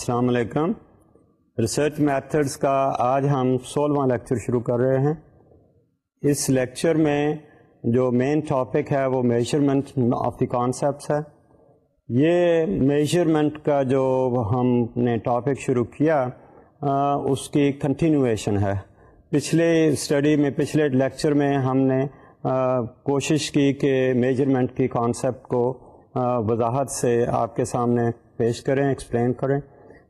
السلام علیکم research methods کا آج ہم سولہواں لیکچر شروع کر رہے ہیں اس لیکچر میں جو مین ٹاپک ہے وہ میجرمنٹ آف دی کانسیپٹس ہے یہ میجرمنٹ کا جو ہم نے ٹاپک شروع کیا اس کی کنٹینویشن ہے پچھلے اسٹڈی میں پچھلے لیکچر میں ہم نے کوشش کی کہ میجرمنٹ کی کانسیپٹ کو وضاحت سے آپ کے سامنے پیش کریں ایکسپلین کریں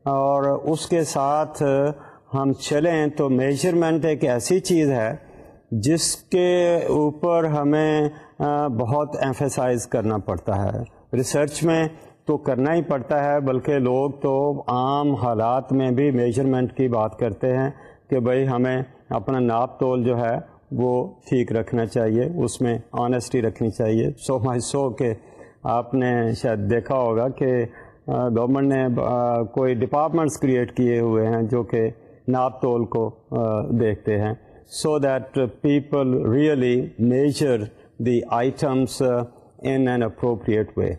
اور اس کے ساتھ ہم چلیں تو میجرمنٹ ایک ایسی چیز ہے جس کے اوپر ہمیں بہت ایمفیسائز کرنا پڑتا ہے ریسرچ میں تو کرنا ہی پڑتا ہے بلکہ لوگ تو عام حالات میں بھی میجرمنٹ کی بات کرتے ہیں کہ بھئی ہمیں اپنا ناپ تول جو ہے وہ ٹھیک رکھنا چاہیے اس میں آنیسٹی رکھنی چاہیے سو مائی سو کے آپ نے شاید دیکھا ہوگا کہ گورنمنٹ نے کوئی ڈپارٹمنٹس کریٹ کیے ہوئے ہیں جو کہ ناپ تول کو دیکھتے ہیں so that people really measure the items in an appropriate way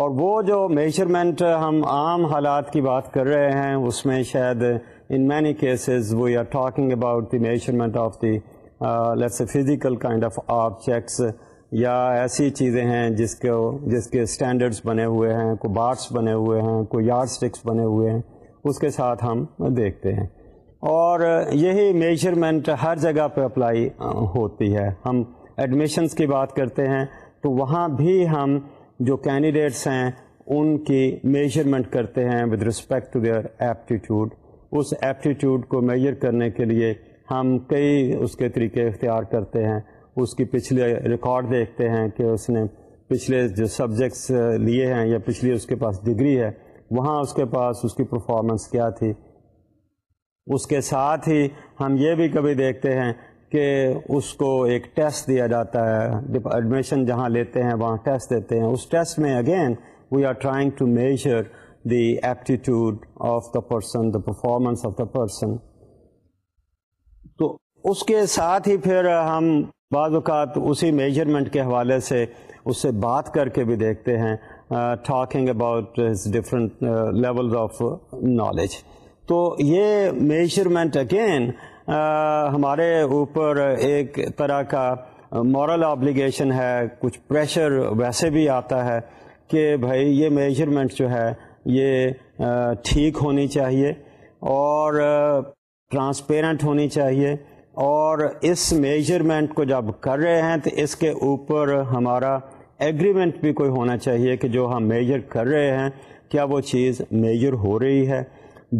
اور وہ جو میجرمنٹ ہم عام حالات کی بات کر رہے ہیں اس میں شاید in many cases we are talking about the measurement of the let's physical kind of objects یا ایسی چیزیں ہیں جس کے جس کے اسٹینڈرڈس بنے ہوئے ہیں کوئی بارس بنے ہوئے ہیں کوئی یارڈ اسٹکس بنے ہوئے ہیں اس کے ساتھ ہم دیکھتے ہیں اور یہی میجرمنٹ ہر جگہ پہ اپلائی ہوتی ہے ہم ایڈمیشنس کی بات کرتے ہیں تو وہاں بھی ہم جو کینڈیڈیٹس ہیں ان کی میجرمنٹ کرتے ہیں with respect to their aptitude us aptitude کو میجر کرنے کے لیے ہم کئی اس کے طریقے اختیار کرتے ہیں اس کی پچھلے ریکارڈ دیکھتے ہیں کہ اس نے پچھلے جو سبجیکٹس لیے ہیں یا پچھلی اس کے پاس ڈگری ہے وہاں اس کے پاس اس کی پرفارمنس کیا تھی اس کے ساتھ ہی ہم یہ بھی کبھی دیکھتے ہیں کہ اس کو ایک ٹیسٹ دیا جاتا ہے ایڈمیشن جہاں لیتے ہیں وہاں ٹیسٹ دیتے ہیں اس ٹیسٹ میں again we are trying to measure the aptitude of the person the performance of the person تو اس کے ساتھ ہی پھر ہم بعض اوقات اسی میجرمنٹ کے حوالے سے اس سے بات کر کے بھی دیکھتے ہیں talking about different levels of knowledge تو یہ میجرمنٹ اگین ہمارے اوپر ایک طرح کا مورل آبلیگیشن ہے کچھ پریشر ویسے بھی آتا ہے کہ بھائی یہ میجرمنٹ جو ہے یہ ٹھیک ہونی چاہیے اور ٹرانسپیرنٹ ہونی چاہیے اور اس میجرمنٹ کو جب کر رہے ہیں تو اس کے اوپر ہمارا ایگریمنٹ بھی کوئی ہونا چاہیے کہ جو ہم میجر کر رہے ہیں کیا وہ چیز میجر ہو رہی ہے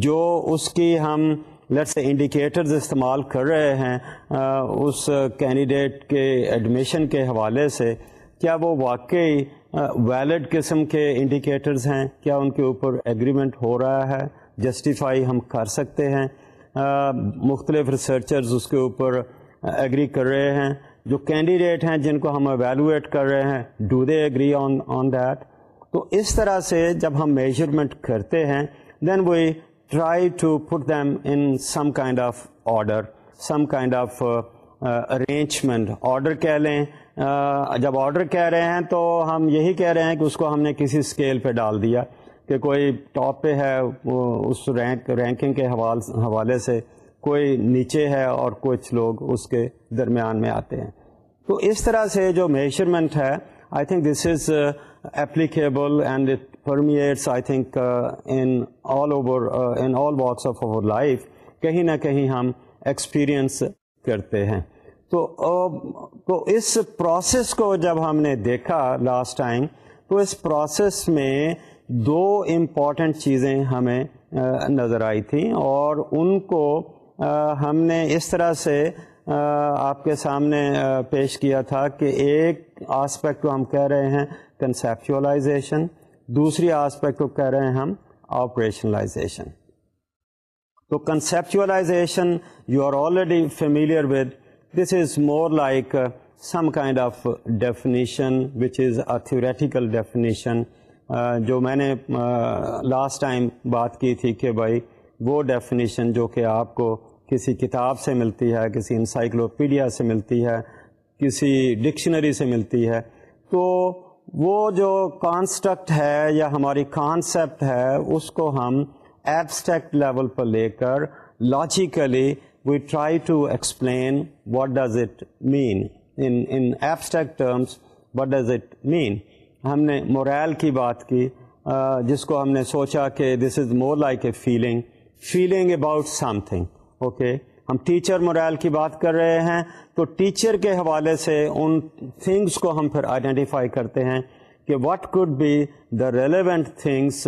جو اس کی ہم لٹ انڈیکیٹرز استعمال کر رہے ہیں اس کینڈیڈیٹ کے ایڈمیشن کے حوالے سے کیا وہ واقعی ویلڈ قسم کے انڈیکیٹرز ہیں کیا ان کے اوپر ایگریمنٹ ہو رہا ہے جسٹیفائی ہم کر سکتے ہیں مختلف ریسرچرز اس کے اوپر ایگری کر رہے ہیں جو کینڈیڈیٹ ہیں جن کو ہم ایویلویٹ کر رہے ہیں do they agree on on that تو اس طرح سے جب ہم میجرمنٹ کرتے ہیں then we try to put them in some kind of order some kind of arrangement order کہہ لیں جب آڈر کہہ رہے ہیں تو ہم یہی کہہ رہے ہیں کہ اس کو ہم نے کسی اسکیل پہ ڈال دیا کہ کوئی ٹاپ پہ ہے اس رینک رینکنگ کے حوالے سے کوئی نیچے ہے اور کچھ لوگ اس کے درمیان میں آتے ہیں تو اس طرح سے جو میجرمنٹ ہے I think this is applicable and it permits I think in all over in all walks of over life کہیں نہ کہیں ہم ایکسپیرئنس کرتے ہیں تو تو اس پروسیس کو جب ہم نے دیکھا لاسٹ ٹائم تو اس پروسیس میں دو امپورٹنٹ چیزیں ہمیں نظر آئی تھیں اور ان کو ہم نے اس طرح سے آپ کے سامنے پیش کیا تھا کہ ایک آسپیکٹ کو ہم کہہ رہے ہیں کنسیپچولائزیشن دوسری آسپیکٹ کو کہہ رہے ہیں ہم آپریشنلائزیشن تو conceptualization you are already familiar with this is more like some kind of definition which is a theoretical definition جو میں نے لاسٹ ٹائم بات کی تھی کہ بھائی وہ ڈیفینیشن جو کہ آپ کو کسی کتاب سے ملتی ہے کسی انسائکلوپیڈیا سے ملتی ہے کسی ڈکشنری سے ملتی ہے تو وہ جو کانسٹکٹ ہے یا ہماری کانسیپٹ ہے اس کو ہم ایبسٹیکٹ لیول پر لے کر logically we try to explain what does it mean in abstract terms what does it mean ہم نے موریل کی بات کی جس کو ہم نے سوچا کہ this is more like a feeling feeling about something okay ہم ٹیچر موریل کی بات کر رہے ہیں تو ٹیچر کے حوالے سے ان تھنگس کو ہم پھر آئیڈینٹیفائی کرتے ہیں کہ what could be the relevant things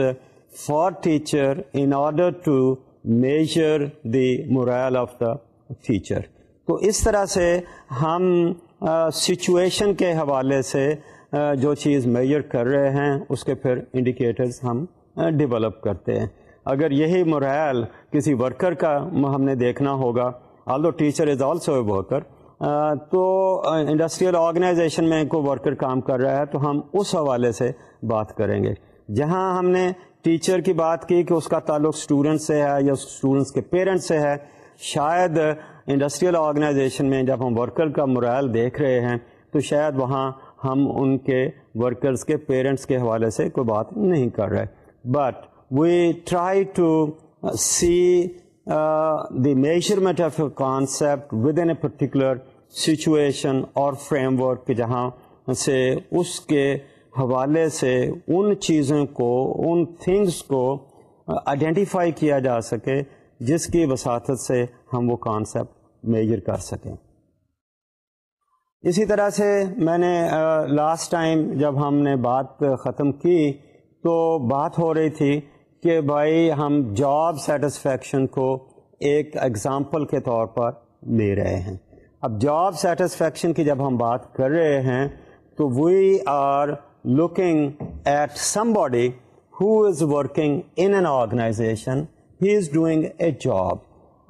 for teacher in order to measure the morale of the teacher تو اس طرح سے ہم سچویشن کے حوالے سے جو چیز میئر کر رہے ہیں اس کے پھر انڈیکیٹرز ہم ڈیولپ کرتے ہیں اگر یہی مرحل کسی ورکر کا ہم نے دیکھنا ہوگا although teacher is also a worker تو انڈسٹریل آرگنائزیشن میں کوئی ورکر کام کر رہا ہے تو ہم اس حوالے سے بات کریں گے جہاں ہم نے ٹیچر کی بات کی کہ اس کا تعلق اسٹوڈنٹ سے ہے یا اسٹوڈنٹس کے پیرنٹ سے ہے شاید انڈسٹریل آرگنائزیشن میں جب ہم ورکر کا مرحل دیکھ رہے ہیں تو شاید وہاں ہم ان کے ورکرز کے پیرنٹس کے حوالے سے کوئی بات نہیں کر رہے but we try to see the measurement of a concept with in a particular situation اور فریم ورک جہاں سے اس کے حوالے سے ان چیزوں کو ان تھنگس کو آئیڈینٹیفائی uh, کیا جا سکے جس کی وساطت سے ہم وہ کانسیپٹ میجر کر سکیں اسی طرح سے میں نے لاسٹ ٹائم جب ہم نے بات ختم کی تو بات ہو رہی تھی کہ بھائی ہم جاب سیٹسفیکشن کو ایک اگزامپل کے طور پر لے رہے ہیں اب جاب سیٹسفیکشن کی جب ہم بات کر رہے ہیں تو we are looking at somebody who is working in an organization he is doing a job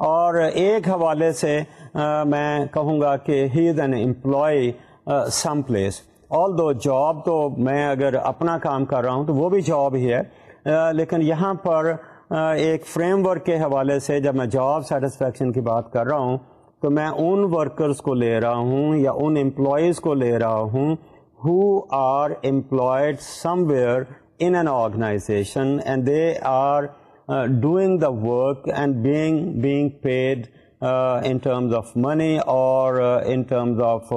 اور ایک حوالے سے میں کہوں گا کہ he is an employee some place although job تو میں اگر اپنا کام کر رہا ہوں تو وہ بھی جاب ہی ہے لیکن یہاں پر ایک فریم ورک کے حوالے سے جب میں جاب سیٹسفیکشن کی بات کر رہا ہوں تو میں ان ورکرز کو لے رہا ہوں یا ان امپلائیز کو لے رہا ہوں who are employed somewhere in an organization and they are doing the work and being being paid in terms of money اور in terms of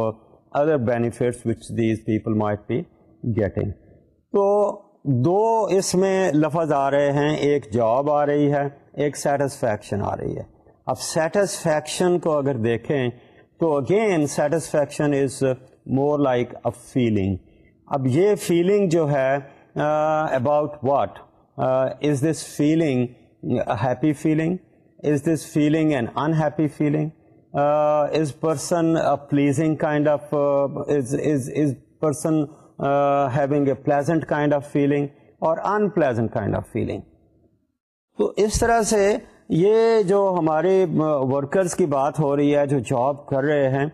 other benefits which these people might be getting تو دو اس میں لفظ آ رہے ہیں ایک جاب آ رہی ہے ایک سیٹسفیکشن آ رہی ہے اب سیٹسفیکشن کو اگر دیکھیں تو again satisfaction is more like a feeling اب یہ فیلنگ جو ہے about what is this feeling happy feeling is this feeling is unhappy feeling is person pleasing kind of is is person having a pleasant kind of feeling اور unpleasant kind of feeling تو اس طرح سے یہ جو ہمارے workers کی بات ہو رہی ہے جو جاب کر رہے ہیں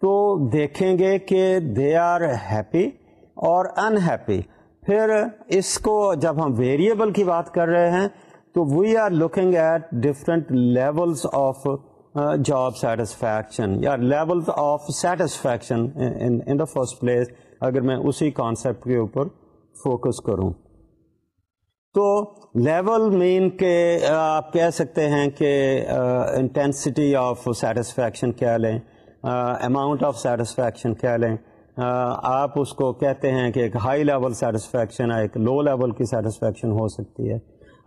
تو دیکھیں گے کہ دے آر ہیپی اور ان ہیپی پھر اس کو جب ہم ویریبل کی بات کر رہے ہیں تو we are looking at different levels of job satisfaction یا level of satisfaction in the first place اگر میں اسی کانسیپٹ کے اوپر فوکس کروں تو لیول مین کہ uh, آپ کہہ سکتے ہیں کہ انٹینسٹی آف سیٹسفیکشن کیا لیں اماؤنٹ آف سیٹسفیکشن کیا لیں uh, آپ اس کو کہتے ہیں کہ ایک ہائی لیول سیٹسفیکشن ایک لو لیول کی سیٹسفیکشن ہو سکتی ہے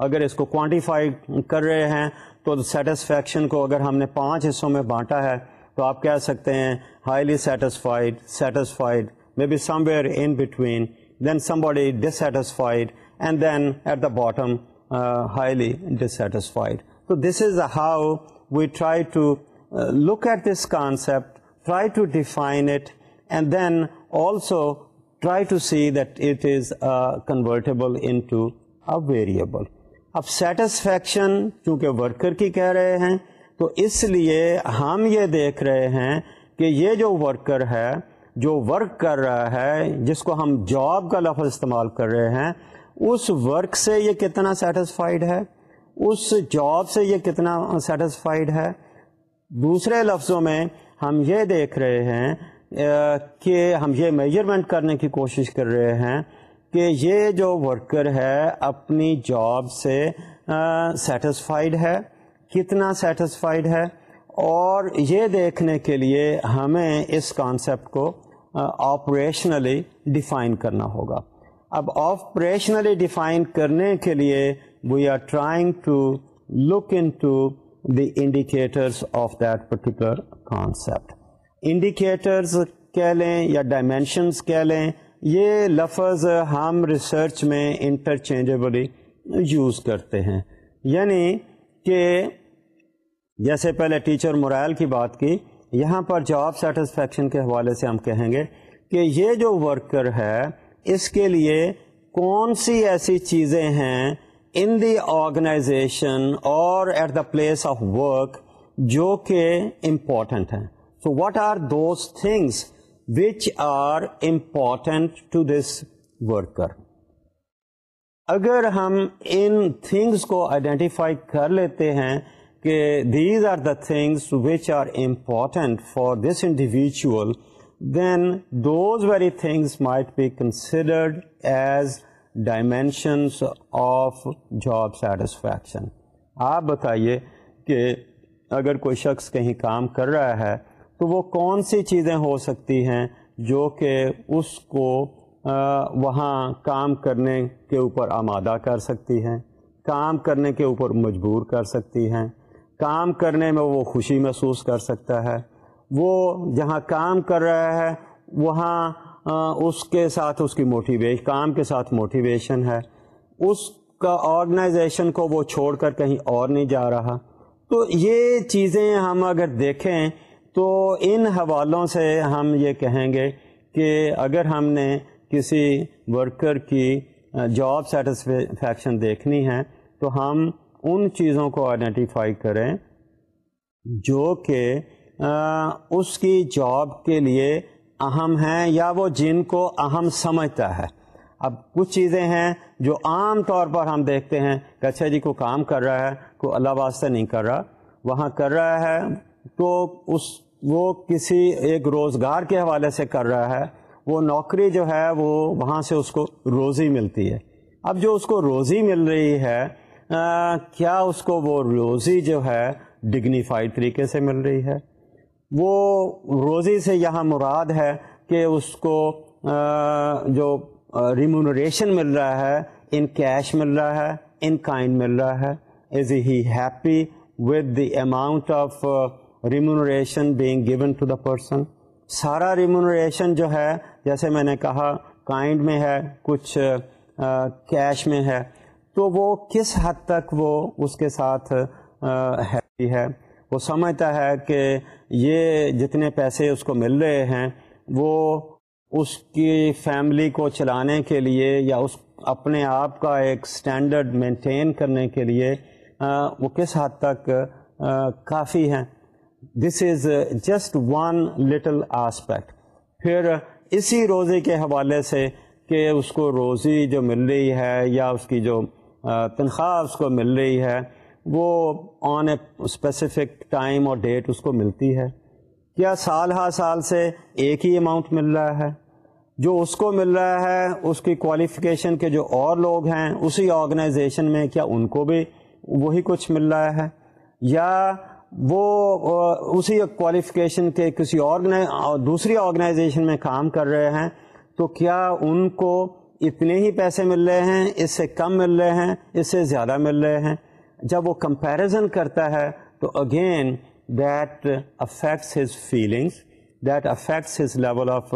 اگر اس کو کوانٹیفائی کر رہے ہیں تو سیٹسفیکشن کو اگر ہم نے پانچ حصوں میں بانٹا ہے تو آپ کہہ سکتے ہیں highly satisfied satisfied may be somewhere in between then somebody dissatisfied and then at the bottom highly dissatisfied تو this is how we try to look at this concept try to define it and then also try to see that it is convertible into a variable اب satisfaction چونکہ worker کی کہہ رہے ہیں تو اس لیے ہم یہ دیکھ رہے ہیں کہ یہ جو ورکر ہے جو ورک کر رہا ہے جس کو ہم جاب کا لفظ استعمال کر رہے ہیں اس ورک سے یہ کتنا سیٹسفائیڈ ہے اس جاب سے یہ کتنا سیٹسفائیڈ ہے دوسرے لفظوں میں ہم یہ دیکھ رہے ہیں کہ ہم یہ میجرمنٹ کرنے کی کوشش کر رہے ہیں کہ یہ جو ورکر ہے اپنی جاب سے سیٹسفائیڈ ہے کتنا سیٹسفائیڈ ہے اور یہ دیکھنے کے لیے ہمیں اس کانسیپٹ کو آپریشنلی ڈیفائن کرنا ہوگا اب آپریشنلی ڈیفائن کرنے کے لیے we are trying to look into the indicators of that particular concept indicators کہہ لیں یا ڈائمینشنز کہہ لیں یہ لفظ ہم ریسرچ میں انٹرچینجبلی یوز کرتے ہیں یعنی کہ جیسے پہلے ٹیچر مرائل کی بات کی یہاں پر جاب سیٹسفیکشن کے حوالے سے ہم کہیں گے کہ یہ جو ورکر ہے اس کے لیے کون سی ایسی چیزیں ہیں ان دی آرگنائزیشن اور at the place of work جو کہ امپورٹنٹ ہیں so what are those things which are important to this worker اگر ہم ان تھنگس کو آئیڈینٹیفائی کر لیتے ہیں کہ these are the things which are important for this individual then those very things might be considered as dimensions of job satisfaction آپ بتائیے کہ اگر کوئی شخص کہیں کام کر رہا ہے تو وہ کون سی چیزیں ہو سکتی ہیں جو کہ اس کو وہاں کام کرنے کے اوپر آمادہ کر سکتی ہیں کام کرنے کے اوپر مجبور کر سکتی ہیں کام کرنے میں وہ خوشی محسوس کر سکتا ہے وہ جہاں کام کر رہا ہے وہاں اس کے ساتھ اس کی موٹیویش کام کے ساتھ موٹیویشن ہے اس کا آرگنائزیشن کو وہ چھوڑ کر کہیں اور نہیں جا رہا تو یہ چیزیں ہم اگر دیکھیں تو ان حوالوں سے ہم یہ کہیں گے کہ اگر ہم نے کسی ورکر کی جاب سیٹسفیکشن دیکھنی ہے تو ہم ان چیزوں کو آئیڈینٹیفائی کریں جو کہ اس کی جاب کے لیے اہم ہیں یا وہ جن کو اہم سمجھتا ہے اب کچھ چیزیں ہیں جو عام طور پر ہم دیکھتے ہیں کہ اچھا جی کو کام کر رہا ہے کوئی اللہ واسطہ نہیں کر رہا وہاں کر رہا ہے تو اس وہ کسی ایک روزگار کے حوالے سے کر رہا ہے وہ نوکری جو ہے وہ وہاں سے اس کو روزی ملتی ہے اب جو اس کو روزی مل رہی ہے آ, کیا اس کو وہ روزی جو ہے ڈگنیفائڈ طریقے سے مل رہی ہے وہ روزی سے یہاں مراد ہے کہ اس کو آ, جو ریمونریشن مل رہا ہے ان کیش مل رہا ہے ان کائن مل رہا ہے is happy with the amount of remuneration being given to the person سارا ریمونوریشن جو ہے جیسے میں نے کہا کائنڈ میں ہے کچھ کیش میں ہے تو وہ کس حد تک وہ اس کے ساتھ ہیپی ہے وہ سمجھتا ہے کہ یہ جتنے پیسے اس کو مل رہے ہیں وہ اس کی فیملی کو چلانے کے لیے یا اس اپنے آپ کا ایک سٹینڈرڈ مینٹین کرنے کے لیے وہ کس حد تک کافی ہیں this is just one little aspect پھر اسی روزے کے حوالے سے کہ اس کو روزی جو مل رہی ہے یا اس کی جو تنخواہ اس کو مل رہی ہے وہ آن اے اسپیسیفک ٹائم اور ڈیٹ اس کو ملتی ہے کیا سال ہا سال سے ایک ہی اماؤنٹ مل رہا ہے جو اس کو مل رہا ہے اس کی کوالیفکیشن کے جو اور لوگ ہیں اسی آرگنائزیشن میں کیا ان کو بھی وہی کچھ مل رہا ہے یا وہ اسی کوالیفکیشن کے کسی اور دوسری آرگنائزیشن میں کام کر رہے ہیں تو کیا ان کو اتنے ہی پیسے مل رہے ہیں اس سے کم مل رہے ہیں اس سے زیادہ مل رہے ہیں جب وہ کمپیریزن کرتا ہے تو again that affects his feelings that affects his level of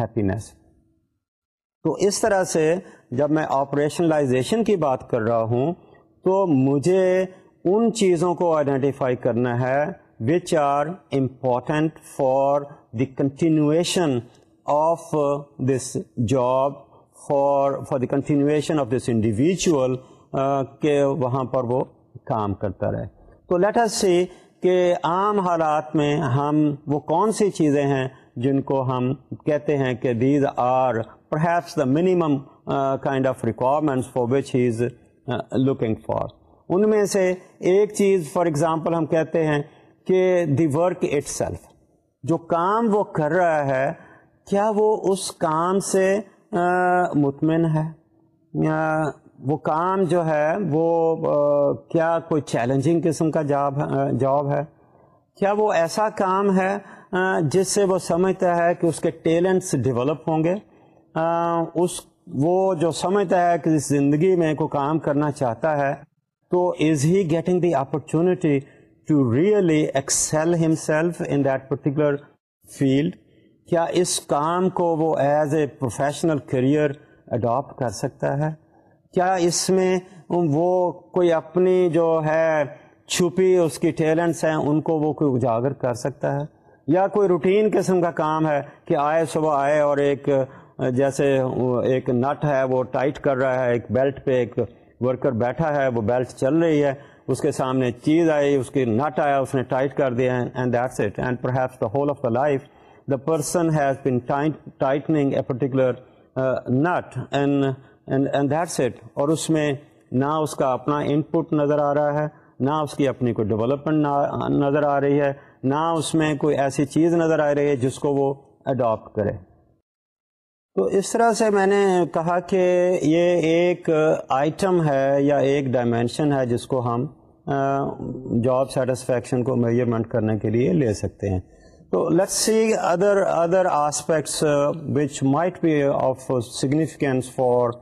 happiness تو اس طرح سے جب میں آپریشنلائزیشن کی بات کر رہا ہوں تو مجھے ان چیزوں کو آئیڈینٹیفائی کرنا ہے which are important for the continuation of this job for for the continuation of this individual کہ وہاں پر وہ کام کرتا رہے تو لیٹ اس سی کہ عام حالات میں ہم وہ کون سی چیزیں ہیں جن کو ہم کہتے ہیں کہ these are perhaps the minimum kind of requirement for which he is looking for ان میں سے ایک چیز فار ایگزامپل ہم کہتے ہیں کہ دی ورک اٹ سیلف جو کام وہ کر رہا ہے کیا وہ اس کام سے مطمئن ہے وہ کام جو ہے وہ کیا کوئی چیلنجنگ قسم کا جاب جاب ہے کیا وہ ایسا کام ہے جس سے وہ سمجھتا ہے کہ اس کے ٹیلنٹس ڈیولپ ہوں گے اس وہ جو سمجھتا ہے کہ زندگی میں کوئی کام کرنا چاہتا ہے تو is he getting the opportunity to really excel himself in that particular field کیا اس کام کو وہ as a professional career adopt کر سکتا ہے کیا اس میں وہ کوئی اپنی جو ہے چھپی اس کی ٹیلنٹس ہیں ان کو وہ کوئی اجاگر کر سکتا ہے یا کوئی روٹین قسم کا کام ہے کہ آئے صبح آئے اور ایک جیسے ایک نٹ ہے وہ ٹائٹ کر رہا ہے ایک بیلٹ پہ ایک ورکر بیٹھا ہے وہ بیلٹ چل رہی ہے اس کے سامنے چیز آئی اس کی نٹ آیا اس نے ٹائٹ کر دیا and that's it and perhaps the whole of the life the person has been tightening a particular nut and that's it اور اس میں نہ اس کا اپنا ان پٹ نظر آ رہا ہے نہ اس کی اپنی کوئی ڈیولپمنٹ نظر آ رہی ہے نہ اس میں کوئی ایسی چیز نظر آ رہی ہے جس کو وہ اڈاپٹ کرے تو اس طرح سے میں نے کہا کہ یہ ایک آئٹم ہے یا ایک ڈائمینشن ہے جس کو ہم جاب سیٹسفیکشن کو میجرمنٹ کرنے کے لیے لے سکتے ہیں تو let see other other aspects which might be of significance for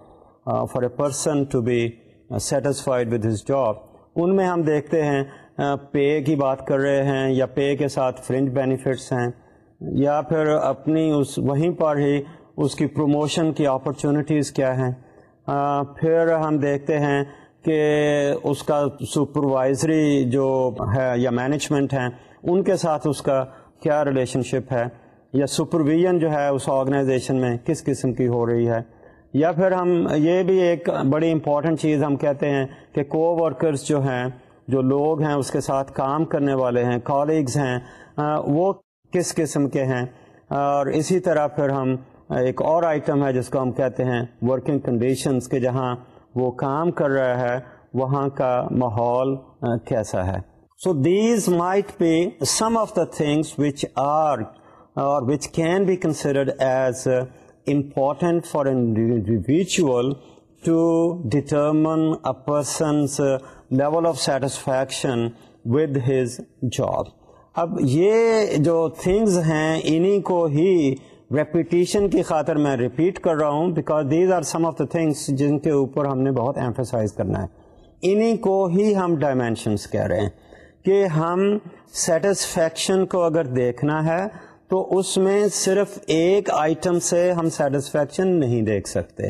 for a person to be satisfied with his job ان میں ہم دیکھتے ہیں پے uh, کی بات کر رہے ہیں یا پے کے ساتھ فرنج بینیفٹس ہیں یا پھر اپنی اس وہیں پر ہی اس کی پروموشن کی اپرچونیٹیز کیا ہیں پھر ہم دیکھتے ہیں کہ اس کا سپروائزری جو ہے یا مینجمنٹ ہیں ان کے ساتھ اس کا کیا ریلیشن شپ ہے یا سپرویژن جو ہے اس آرگنائزیشن میں کس قسم کی ہو رہی ہے یا پھر ہم یہ بھی ایک بڑی امپورٹنٹ چیز ہم کہتے ہیں کہ کو ورکرز جو ہیں جو لوگ ہیں اس کے ساتھ کام کرنے والے ہیں کالیگز ہیں وہ کس قسم کے ہیں اور اسی طرح پھر ہم ایک اور آئٹم ہے جس کو ہم کہتے ہیں ورکنگ کنڈیشنز کے جہاں وہ کام کر رہا ہے وہاں کا ماحول کیسا ہے so these might be some of the things which are اور which can be considered as important for to determine a person's level of satisfaction with his job اب یہ جو تھنگز ہیں انہیں کو ہی ریپیٹیشن کی خاطر میں ریپیٹ کر رہا ہوں because these are some of the things جن کے اوپر ہم نے بہت ایمفیسائز کرنا ہے انہیں کو ہی ہم ڈائمینشنس کہہ رہے ہیں کہ ہم سیٹسفیکشن کو اگر دیکھنا ہے تو اس میں صرف ایک آئٹم سے ہم سیٹسفیکشن نہیں دیکھ سکتے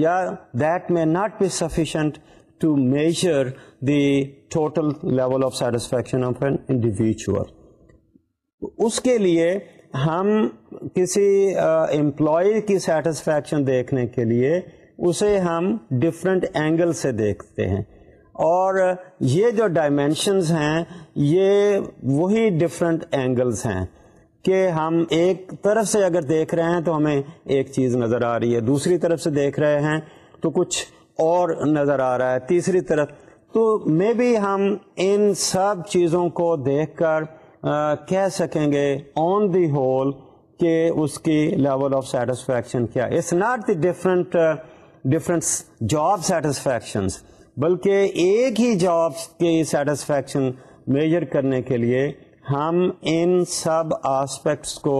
یا that may not be sufficient to measure the total level of satisfaction of an individual اس کے لیے ہم کسی امپلائی کی سیٹسفیکشن دیکھنے کے لیے اسے ہم ڈفرینٹ اینگل سے دیکھتے ہیں اور یہ جو ڈائمینشنز ہیں یہ وہی ڈفرینٹ اینگلز ہیں کہ ہم ایک طرف سے اگر دیکھ رہے ہیں تو ہمیں ایک چیز نظر آ رہی ہے دوسری طرف سے دیکھ رہے ہیں تو کچھ اور نظر آ رہا ہے تیسری طرف تو مے بی ہم ان سب چیزوں کو دیکھ کر کہہ سکیں گے آن دی ہول کہ اس کی لیول آف سیٹسفیکشن کیا it's not the different different job satisfactions بلکہ ایک ہی جاب کی سیٹسفیکشن میجر کرنے کے لیے ہم ان سب آسپیکٹس کو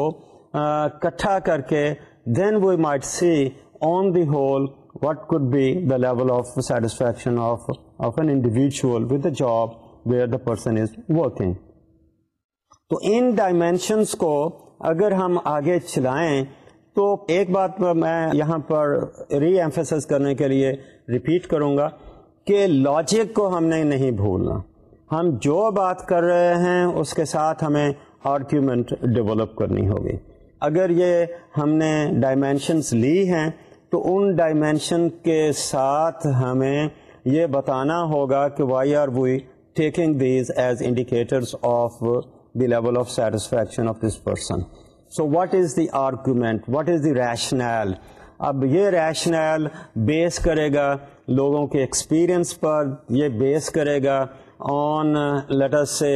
اکٹھا کر کے then we might see on the whole what could be the level of satisfaction of of an individual with the job where the person is working تو ان ڈائمینشنس کو اگر ہم آگے چلائیں تو ایک بات میں یہاں پر ری ایمفیسس کرنے کے لیے ریپیٹ کروں گا کہ لاجک کو ہم نے نہیں بھولنا ہم جو بات کر رہے ہیں اس کے ساتھ ہمیں آرگیومنٹ ڈیولپ کرنی ہوگی اگر یہ ہم نے ڈائمینشنس لی ہیں تو ان ڈائمینشن کے ساتھ ہمیں یہ بتانا ہوگا کہ why are we taking these as indicators of the level of satisfaction of this person so what is the argument what is the rationale اب یہ ریشنل بیس کرے گا لوگوں کے ایکسپیرئنس پر یہ بیس کرے گا on let's say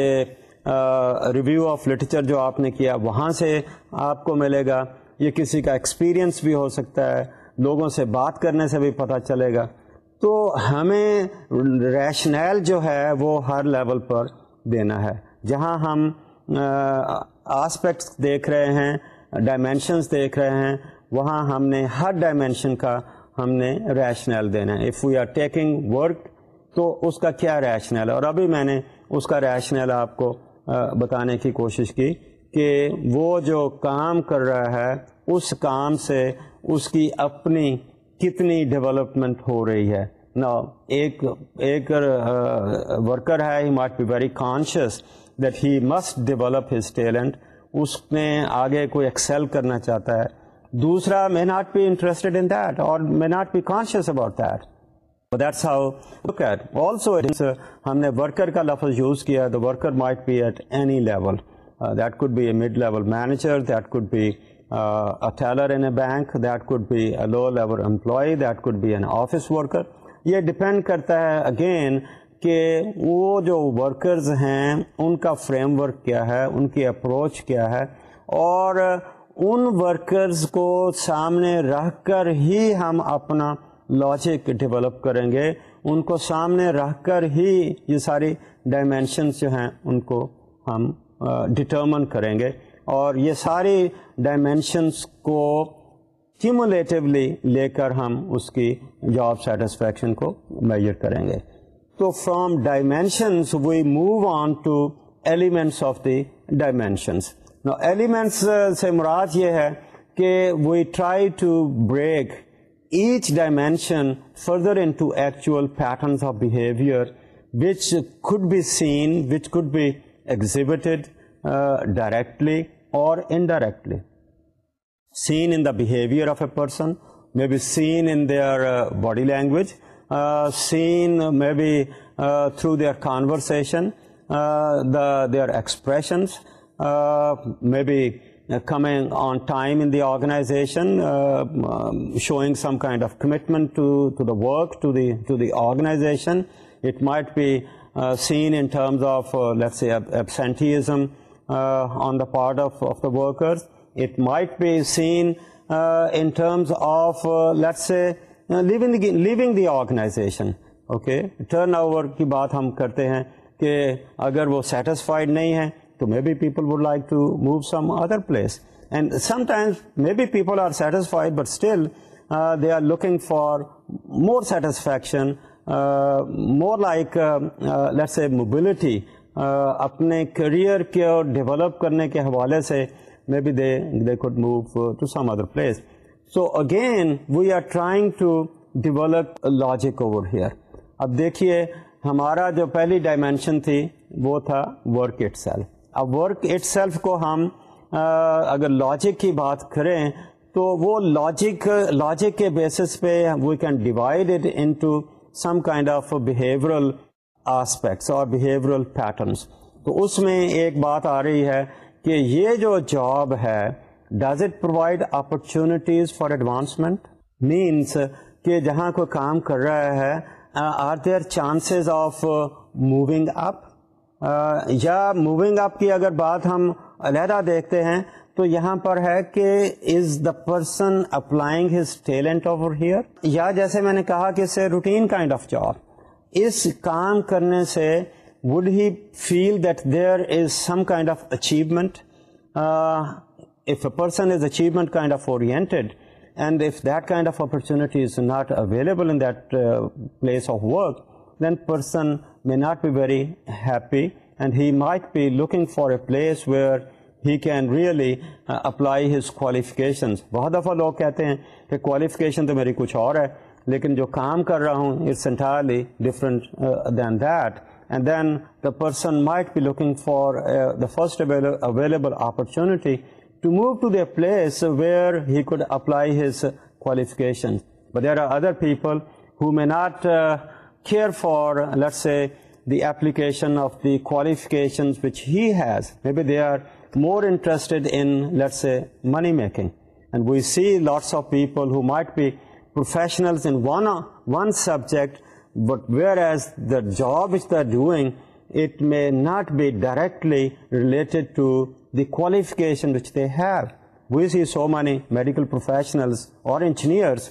review of literature جو آپ نے کیا وہاں سے آپ کو ملے گا یہ کسی کا ایکسپیرئنس بھی ہو سکتا ہے لوگوں سے بات کرنے سے بھی پتہ چلے گا تو ہمیں ریشنل جو ہے وہ ہر لیول پر دینا ہے جہاں ہم آسپیکٹس دیکھ رہے ہیں ڈائمینشنس دیکھ رہے ہیں وہاں ہم نے ہر ڈائمینشن کا ہم نے ریشنل دینا ہے if we are taking work تو اس کا کیا ریشنل ہے اور ابھی میں نے اس کا ریشنل آپ کو بتانے کی کوشش کی کہ وہ جو کام کر رہا ہے اس کام سے اس کی اپنی کتنی ڈیولپمنٹ ہو رہی ہے نا ایک ایک ورکر ہے he might be very conscious that he must develop his talent اس نے آگے کوئی ایکسیل کرنا چاہتا ہے دوسرا may not be interested in that اور may not be conscious about that that's how also ہم نے ورکر کا لفظ یوز کیا the worker might be at any level that could be a mid level manager that could be teller in a bank that could be a low level employee that could be an office worker یہ depend کرتا ہے again کہ وہ جو workers ہیں ان کا frame work کیا ہے ان کی اپروچ کیا ہے اور ان ورکرز کو سامنے رہ کر ہی ہم اپنا لاجک ڈیولپ کریں گے ان کو سامنے رہ کر ہی یہ ساری ڈائمینشنس جو ہیں ان کو ہم ڈٹرمن کریں گے اور یہ ساری ڈائمینشنس کو کیمولیٹیولی لے کر ہم اس کی جاب سیٹسفیکشن کو میجر کریں گے from dimensions we move on to elements of the dimensions elements سے مراد یہ ہے کہ we try to break each dimension further into actual patterns of behaviour which could be seen which could be exhibited directly اور indirectly seen in the behaviour of a person may be seen in their body language Uh, seen maybe uh, through their conversation, uh, their expressions, maybe coming on time in the organization, um, showing some kind of commitment to the work, to the organization. It might be seen in terms of, let's say, absenteeism on the part of the workers. It might be seen in terms of, let's say, leaving the organisation okay turn over کی بات ہم کرتے ہیں کہ اگر وہ satisfied نہیں ہے تو maybe people would like to move some other place and sometimes maybe people are satisfied but still they are looking for more satisfaction more like let's a mobility اپنے کیریئر کے اور ڈیولپ کرنے کے حوالے سے maybe they they could move to some other place so again we are trying to develop logic over here اب دیکھیے ہمارا جو پہلی ڈائمینشن تھی وہ تھا ورک اٹ سیلف اب ورک اٹ سیلف کو ہم اگر لاجک کی بات کریں تو وہ لاجک لاجک کے بیسس پہ we can divide it into some kind of behavioural aspects اور بیہیورل پیٹرنس تو اس میں ایک بات آ رہی ہے کہ یہ جو جاب ہے does it provide opportunities for advancement means کہ جہاں کوئی کام کر رہا ہے are there chances of moving up یا موونگ اپ کی اگر بات ہم علیحدہ دیکھتے ہیں تو یہاں پر ہے کہ is the person applying his talent over here یا جیسے میں نے کہا کہ اسے روٹین کائنڈ آف جاب اس کام کرنے سے would he feel that there is some kind of achievement if a person is achievement kind of oriented and if that kind of opportunity is not available for a place where he can really apply his qualification بہت دفعہ لوگ کہتے ہیں کہ qualification تو میری کچھ اور ہے لیکن جو کام کر رہا ہوں then that and then the person might بھی looking for the first available opportunity to move to the place where he could apply his qualifications. But there are other people who may not uh, care for, let's say, the application of the qualifications which he has. Maybe they are more interested in, let's say, money making. And we see lots of people who might be professionals in one subject, but whereas the job which they are doing, it may not be directly related to the qualification we see so many medical professionals اور engineers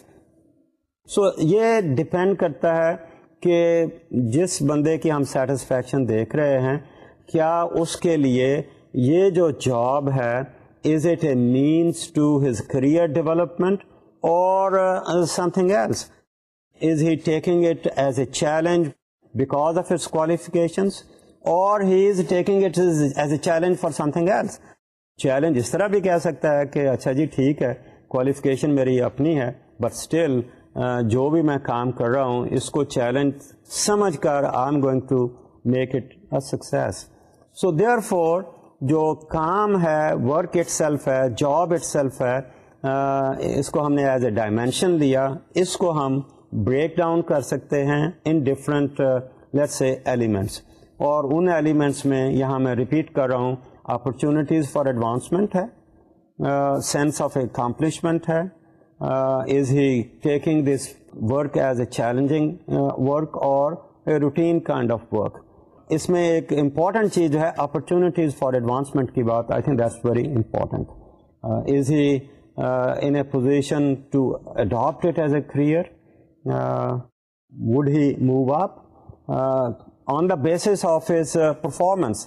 سو یہ depend کرتا ہے کہ جس بندے کی ہم satisfaction دیکھ رہے ہیں کیا اس کے لیے یہ جو جاب ہے is it a means to his career development اور something else is he taking it as a challenge because of its qualifications اور he is taking it as a challenge for something else challenge اس طرح بھی کہہ سکتا ہے کہ اچھا جی ٹھیک ہے کوالیفیکیشن میری اپنی ہے بٹ اسٹل جو بھی میں کام کر رہا ہوں اس کو چیلنج سمجھ کر I am going to make it a success so therefore جو کام ہے ورک اٹ سیلف ہے جاب اٹ سیلف ہے اس کو ہم نے ایز اے ڈائمینشن لیا اس کو ہم بریک ڈاؤن کر سکتے ہیں ان لیٹس اے ایلیمنٹس اور ان ایلیمنٹس میں یہاں میں ریپیٹ کر رہا ہوں اپرچونیٹیز فار ایڈوانسمنٹ ہے سینس آف اکامپلشمنٹ ہے is he taking this work as a challenging work اور روٹین کائنڈ آف ورک اس میں ایک امپورٹنٹ چیز ہے اپرچونیٹیز فار ایڈوانسمنٹ کی بات I think that's very important is he in a position to adapt it as a career would he move up on the basis of his performance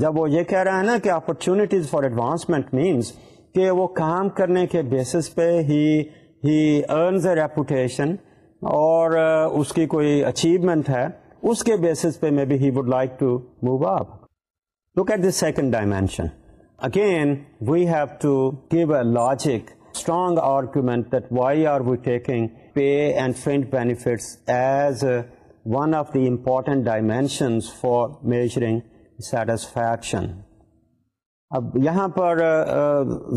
جب وہ یہ کہہ رہا ہے نا کہ اپرچونیٹیز فار ایڈوانسمنٹ مینس کہ وہ کام کرنے کے بیسس پہ he he earns a reputation اور uh, اس کی کوئی اچیومنٹ ہے اس کے بیسس پہ maybe he would like to move up look at this second dimension again we have to give a logic strong argument that why are we taking pay and fringe benefits as one of the important dimensions for measuring satisfaction اب یہاں پر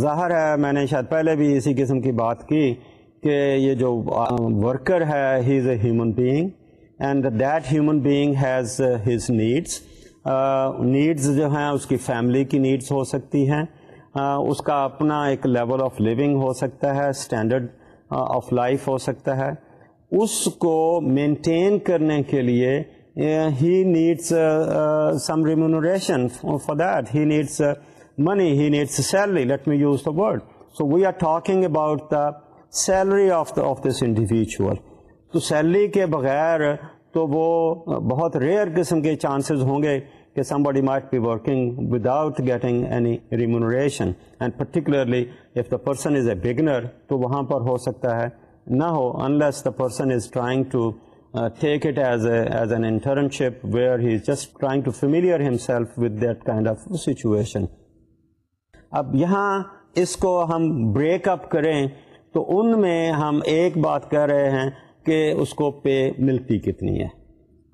ظاہر ہے میں نے شاید پہلے بھی اسی قسم کی بات کی کہ یہ جو ورکر ہے he is a human being and that human being has his needs needs جو ہیں اس کی فیملی کی نیڈس ہو سکتی ہیں uh, اس کا اپنا ایک لیول آف لیونگ ہو سکتا ہے اسٹینڈرڈ آف لائف ہو سکتا ہے اس کو مینٹین کرنے کے لیے he needs some remuneration for that he needs money he needs salary let me use the word so we are talking about the salary of of this individual تو salary کے بغیر تو وہ بہت ریئر قسم کے چانسز ہوں گے کہ somebody might be working without getting any remuneration and particularly if the person is a beginner تو وہاں پر ہو سکتا ہے نہ ہو unless the person is trying to take it as as an internship where he is just trying to familiar himself with that kind of situation اب یہاں اس کو ہم بریک اپ کریں تو ان میں ہم ایک بات کہہ رہے ہیں کہ اس کو پے ملتی کتنی ہے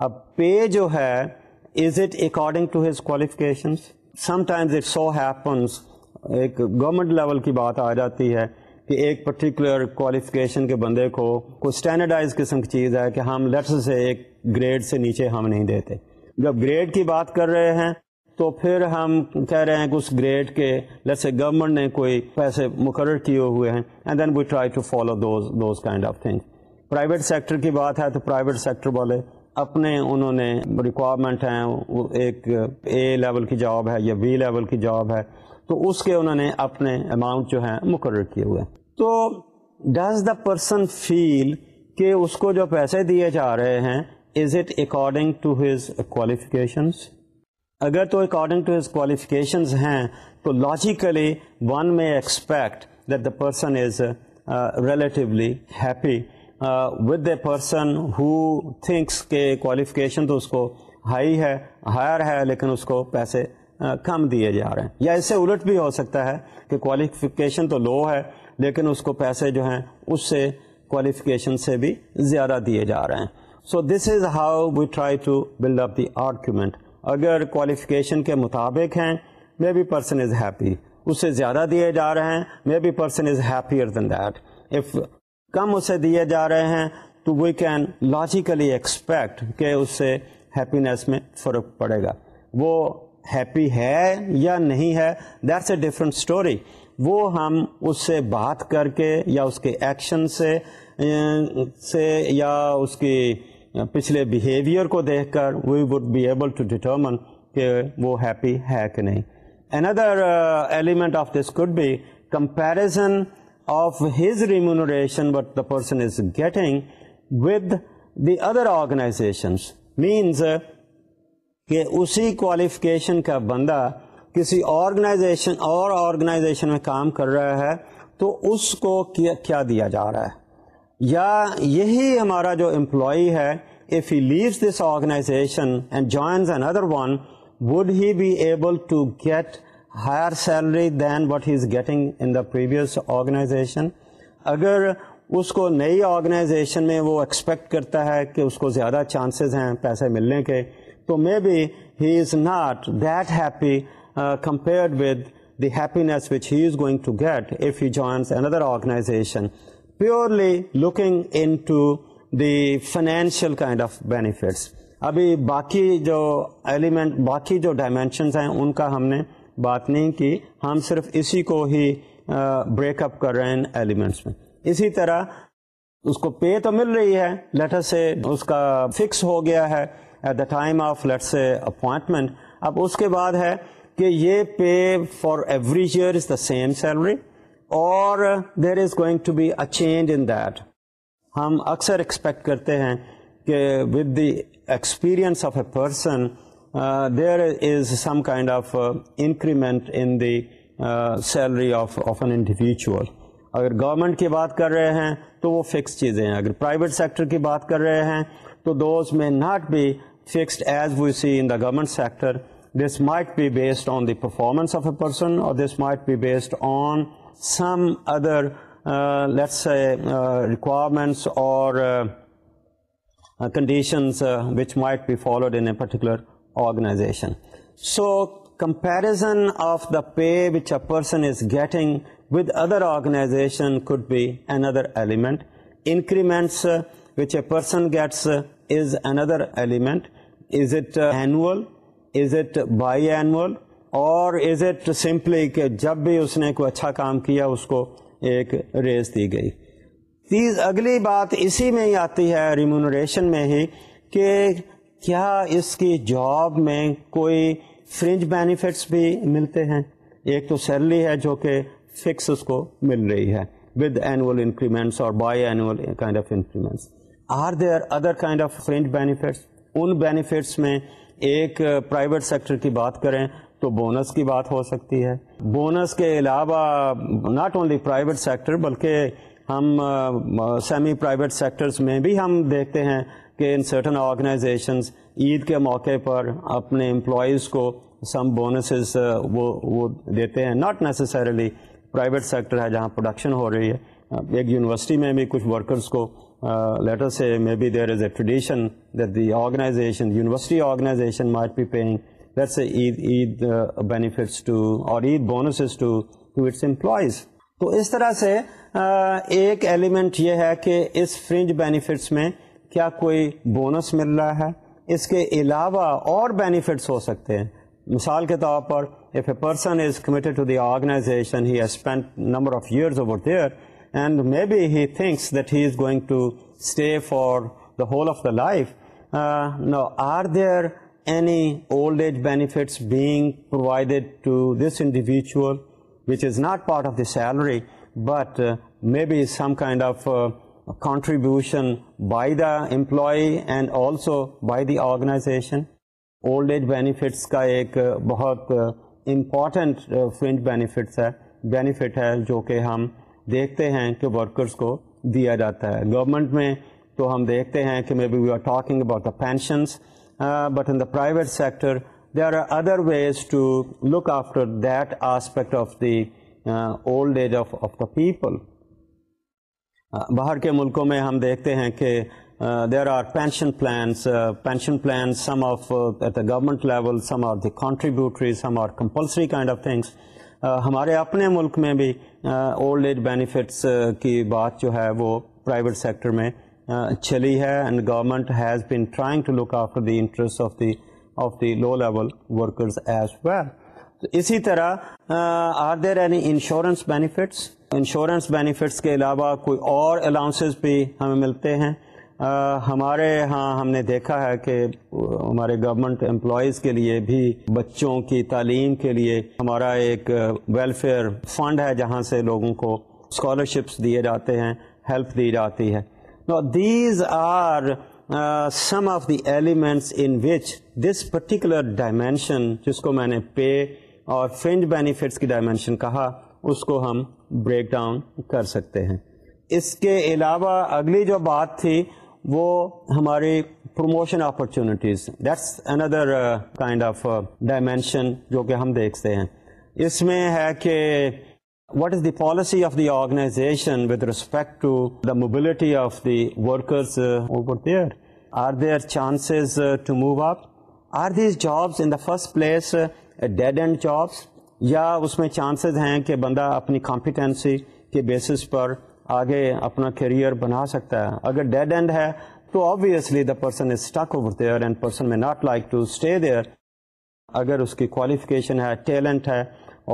اب پے جو ہے is it according to his qualifications sometimes it so happens ایک گورنمنٹ لیول کی بات آ جاتی ہے کہ ایک پرٹیکولر کوالیفکیشن کے بندے کو کوئی اسٹینڈرڈائز قسم کی چیز ہے کہ ہم لیٹر سے ایک گریڈ سے نیچے ہم نہیں دیتے جب گریڈ کی بات کر رہے ہیں تو پھر ہم کہہ رہے ہیں کہ اس گریڈ کے لیٹس گورنمنٹ نے کوئی پیسے مقرر کیے ہوئے ہیں and then we try to follow those those kind of thing private sector کی بات ہے تو پرائیویٹ سیکٹر والے اپنے انہوں نے ریکوائرمنٹ ہیں ایک اے لیول کی جاب ہے یا بی لیول کی جاب ہے تو اس کے انہوں نے اپنے اماؤنٹ جو ہیں مقرر کیے ہوئے ہیں تو ڈز دا پرسن فیل کہ اس کو جو پیسے دیے جا رہے ہیں is it according to his qualifications اگر تو اکارڈنگ ٹو ہز کوالیفکیشنز ہیں تو logically one may expect that the person is relatively happy with a person who thinks کہ کوالیفیکیشن تو اس کو ہائی ہے ہائر ہے لیکن اس کو پیسے uh, کم دیے جا رہے ہیں یا اس سے الٹ بھی ہو سکتا ہے کہ کوالیفکیشن تو لو ہے لیکن اس کو پیسے جو ہیں اس سے کوالیفکیشن سے بھی زیادہ دیے جا رہے ہیں so this is how we try to build up the argument اگر کوالیفکیشن کے مطابق ہیں may be person is happy اس سے زیادہ دیے جا رہے ہیں maybe person is happier than that if کم اسے دیے جا رہے ہیں تو وی کین لاجیکلی ایکسپیکٹ کہ اس سے ہیپینیس میں فرق پڑے گا وہ ہیپی ہے یا نہیں ہے دیٹس اے ڈفرنٹ اسٹوری وہ ہم اس سے بات کر کے یا اس کے ایکشن سے سے یا اس کی پچھلے بیہیویئر کو دیکھ کر we would be able to determine کہ وہ ہیپی ہے کہ نہیں another element of this could be comparison of his remuneration but the person is getting with the other organisations means کہ اسی کوالیفکیشن کا بندہ کسی آرگنائزیشن اور آرگنائزیشن میں کام کر رہا ہے تو اس کو کیا دیا جا رہا ہے یا یہی ہمارا جو امپلائی ہے if he leaves this organisation and joins another one would he be able to get higher salary than what he is getting in the previous organisation اگر اس کو نئی آرگنائزیشن میں وہ ایکسپیکٹ کرتا ہے کہ اس کو زیادہ چانسز ہیں پیسے ملنے کے تو maybe he is not that happy compare with the happiness which he is going to get if he join purely looking into the financial kind of effects ابھی باقی جو ایلیمنٹ باقی جو ڈائمینشنز ہیں ان کا ہم نے بات نہیں کی ہم صرف اسی کو ہی بریک اپ کر رہے ہیں ایلیمنٹس میں اسی طرح اس کو پے تو مل رہی ہے لیٹر سے اس کا فکس ہو گیا ہے ایٹ دا ٹائم آف سے اپوائنٹمنٹ اب اس کے بعد ہے کہ یہ pay for every year is the same salary اور there is going to be a change in that ہم اکثر ایکسپیکٹ کرتے ہیں کہ with the experience of a person there is some kind of increment in the salary of of an individual اگر government کی بات کر رہے ہیں تو وہ فکس چیزیں ہیں اگر پرائیویٹ سیکٹر کی بات کر رہے ہیں تو those may not be fixed as we see in the government sector This might be based on the performance of a person, or this might be based on some other, uh, let's say, uh, requirements or uh, conditions which might be followed in a particular organization. So, comparison of the pay which a person is getting with other organization could be another element. Increments which a person gets is another element. Is it annual? Is it biannual or is it simply کہ جب بھی اس نے کوئی اچھا کام کیا اس کو ایک raise the گئی تیز اگلی بات اسی میں ہی آتی ہے ریمونوریشن میں ہی کہ کیا اس کی جاب میں کوئی فرنج بینیفٹس بھی ملتے ہیں ایک تو سیلری ہے جو کہ فکس اس کو مل رہی ہے ود اینول انکریمنٹس اور biannual kind of increments are there other kind of fringe benefits in benefits میں ایک پرائیویٹ سیکٹر کی بات کریں تو بونس کی بات ہو سکتی ہے بونس کے علاوہ ناٹ اونلی پرائیویٹ سیکٹر بلکہ ہم سیمی پرائیویٹ سیکٹرز میں بھی ہم دیکھتے ہیں کہ ان سرٹن آرگنائزیشنز عید کے موقع پر اپنے امپلائیز کو سم بونسز وہ وہ دیتے ہیں ناٹ نیسسریلی پرائیویٹ سیکٹر ہے جہاں پروڈکشن ہو رہی ہے ایک یونیورسٹی میں بھی کچھ ورکرز کو لیٹر سے may be there is a tradition that the organisation university organisation might be paying let's Eid Eid benefits to اور Eid bonuses to to its employees تو اس طرح سے uh, ایک ایلیمنٹ یہ ہے کہ اس فرنج بینیفٹس میں کیا کوئی بونس مل رہا ہے اس کے علاوہ اور بینیفٹس ہو سکتے ہیں مثال کے طور پر if a person is committed to the organisation he has spend number of years over there and maybe he thinks that he is going to stay for the whole of the life are there any old age benefits being provided to this individual which is not part of the salary but maybe some kind of contribution by the employee and also by the organisation old age benefits کا ایک بہت important benefits ہے benefit ہے جو کہ ہم دیکھتے ہیں کہ ورکرس کو دیا جاتا ہے گورمنٹ میں تو ہم دیکھتے ہیں کہ maybe we are talking about the pensions but in the private sector there are other ways to look after that aspect of the old age of of the people باہر کے ملکوں میں ہم دیکھتے ہیں کہ there are pension plans pension plans some of at the government compulsory kind of things ہمارے اپنے ملک میں بھی اولڈ ایج بینیفٹس کی بات جو ہے وہ پرائیویٹ سیکٹر میں چلی ہے and government has been trying to look after the interest of the of the low level workers as well اسی طرح are there any insurance benefits insurance benefits کے علاوہ کوئی اور الاؤنسز بھی ہمیں ملتے ہیں ہمارے ہاں ہم نے دیکھا ہے کہ ہمارے گورنمنٹ امپلائیز کے لیے بھی بچوں کی تعلیم کے لیے ہمارا ایک ویلفیئر فنڈ ہے جہاں سے لوگوں کو اسکالرشپس دیے جاتے ہیں ہیلپ دی جاتی ہے these are some of the elements in which this particular dimension جس کو میں نے پے اور فنج بینیفٹس کی ڈائمینشن کہا اس کو ہم بریک ڈاؤن کر سکتے ہیں اس کے علاوہ اگلی جو بات تھی وہ ہماری promotion opportunities that's another kind of dimension جو کہ ہم دیکھتے ہیں اس میں ہے کہ what is the policy of the organization with respect to the mobility of the workers over there are there chances to move up are these jobs in the first place dead end jobs یا اس میں chances ہیں کہ بندہ اپنی competency کے basis پر آگے اپنا کیریئر بنا سکتا ہے اگر ڈیڈ اینڈ ہے تو obviously the person is stuck over there and person may not like to stay there اگر اس کی کوالیفکیشن ہے ٹیلنٹ ہے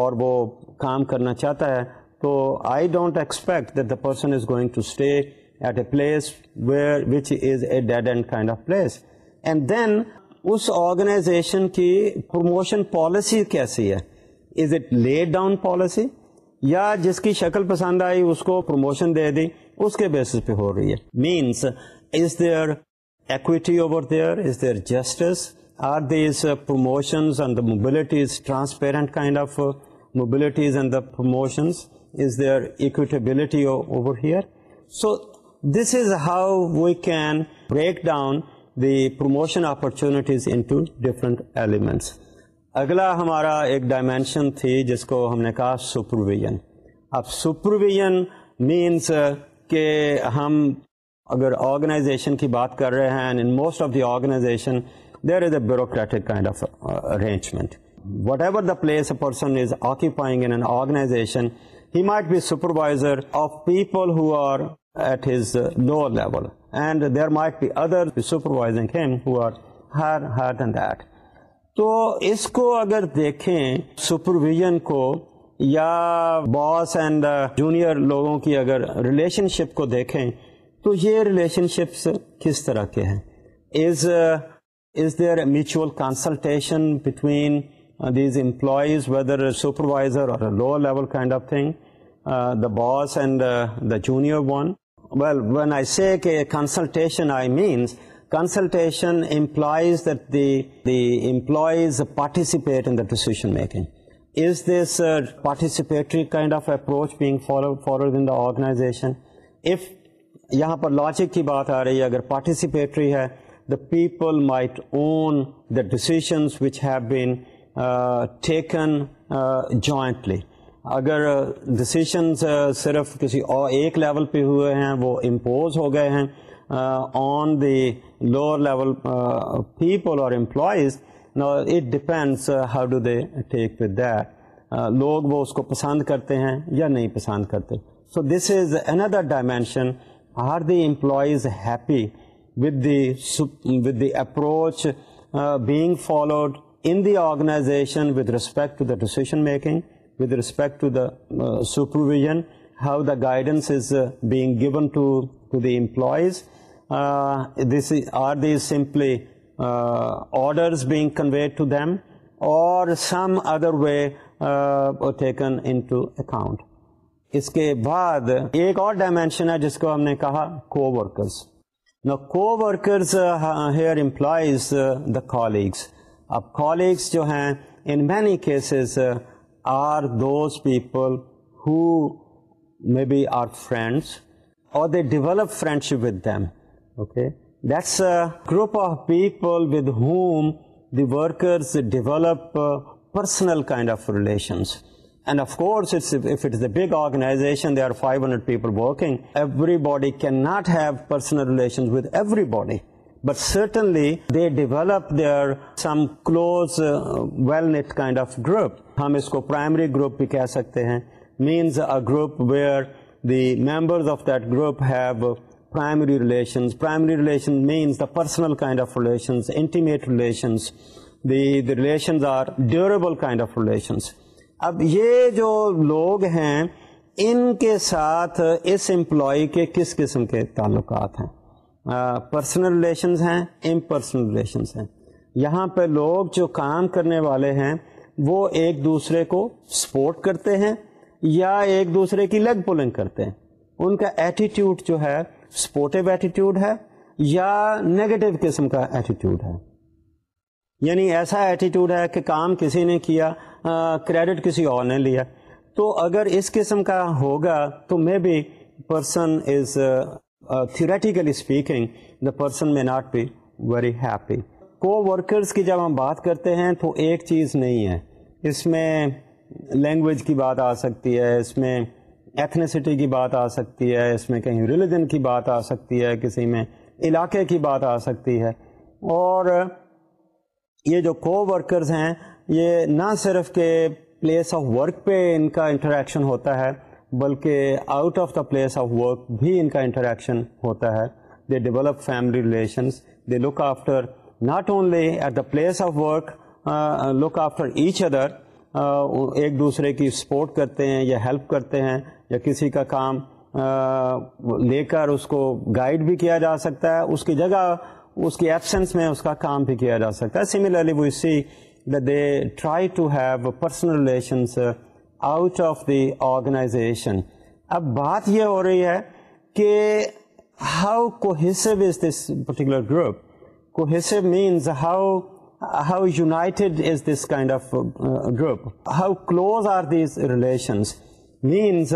اور وہ کام کرنا چاہتا ہے تو I don't expect that the person is going to stay at a place where which is a dead end kind of place and then us organization کی پروموشن پالیسی کیسی ہے is it laid down policy یا جس کی شکل پسند آئی اس کو پروموشن دے دی اس کے بیسس پہ ہو رہی ہے means is there equity over there is there justice are these promotions and the mobilities transparent kind of mobilities and the promotions is there equitability over here so this is how we can break down the promotion opportunities into different elements اگلا ہمارا ایک dimension تھی جس کو ہم نے کہا supervision اب سپرویژن مینس uh, کہ ہم اگر آرگنائزیشن کی بات کر رہے ہیں in most of the organization there is a bureaucratic kind of arrangement whatever the place a person is occupying in an organization he might be supervisor of people who are at his lower level and there might be other supervising him who are her her then that تو اس کو اگر دیکھیں supervision کو یا boss and junior لوگوں کی اگر ریلیشن شپ کو دیکھیں تو یہ ریلیشن شپس کس طرح کے ہیں is is there mutual consultation between these employees whether supervisor or lower level kind of thing the boss and the junior one well when I consultation I means consultation employees employees participate in the decision kind of approach forward in the organization if یہاں پر logic کی بات آ رہی ہے اگر participatory ہے the people might on the decision which have been taken jointly اگر decisions صرف کسی اور ایک لیول پہ ہوئے ہیں وہ امپوز ہو گئے ہیں on the lower level people or employees it depends how do they take that لوگ وہ اس کو پسند کرتے ہیں یا نہیں پسند کرتے so this is another dimension are the employees happy with the with the approach being followed in the organization with respect to the decision making with respect to the supervision how the guidance is being given to to the employees this are these simply orders being conveyed to them or some other way taken into account اس کے بعد ایک اور dimension ہے جس کو ہم نے کہا کو ورکرز نا coworkers here employees the colleagues اب کالیگس جو ہیں in many cases are those people who maybe are friends or they develop friendship with them group of people with whom the workers develop personal of relationization they are five hundred people everybody can not have personal relation body but certainly they develop there some close well knit kind of group ہم اس کو primary group بھی کہہ سکتے ہیں means a group where the member of that group ہے primary relations. Primary relation means the personal kind of relations, intimate relations. The, the relations are durable kind of relations. اب یہ جو لوگ ہیں ان کے ساتھ اس امپلائی کے کس قسم کے تعلقات ہیں پرسنل ریلیشنز ہیں امپرسنل ریلیشنز ہیں یہاں پہ لوگ جو کام کرنے والے ہیں وہ ایک دوسرے کو سپورٹ کرتے ہیں یا ایک دوسرے کی لیگ پولنگ کرتے ہیں ان کا ایٹیٹیوڈ جو ہے سپورٹو ایٹیٹیوڈ ہے یا نگیٹو قسم کا ایٹیٹیوڈ ہے یعنی ایسا ایٹیٹیوڈ ہے کہ کام کسی نے کیا کریڈٹ کسی اور نے لیا تو اگر اس قسم کا ہوگا تو maybe person is theoretically speaking the person may not be very happy coworkers کی جب ہم بات کرتے ہیں تو ایک چیز نہیں ہے اس میں لینگویج کی بات آ سکتی ہے اس میں ایتھنیسٹی کی بات آ سکتی ہے اس میں کہیں ریلیجن کی بات آ سکتی ہے کسی میں علاقے کی بات آ سکتی ہے اور یہ جو کو ورکرز ہیں یہ نہ صرف کہ پلیس آف ورک پہ ان کا انٹریکشن ہوتا ہے بلکہ out of the place of work بھی ان کا انٹریکشن ہوتا ہے they develop family relations they look after not only at the place of work look after each other ایک دوسرے کی سپورٹ کرتے ہیں یا ہیلپ کرتے ہیں یا کسی کا کام لے کر اس کو گائیڈ بھی کیا جا سکتا ہے اس کی جگہ اس کی ایبسنس میں اس کا کام بھی کیا جا سکتا ہے similarly we see they try to have personal relations out of the organization اب بات یہ ہو رہی ہے کہ ہاؤ کو is is this particular group کو means how how united is this kind of group how close are these relations means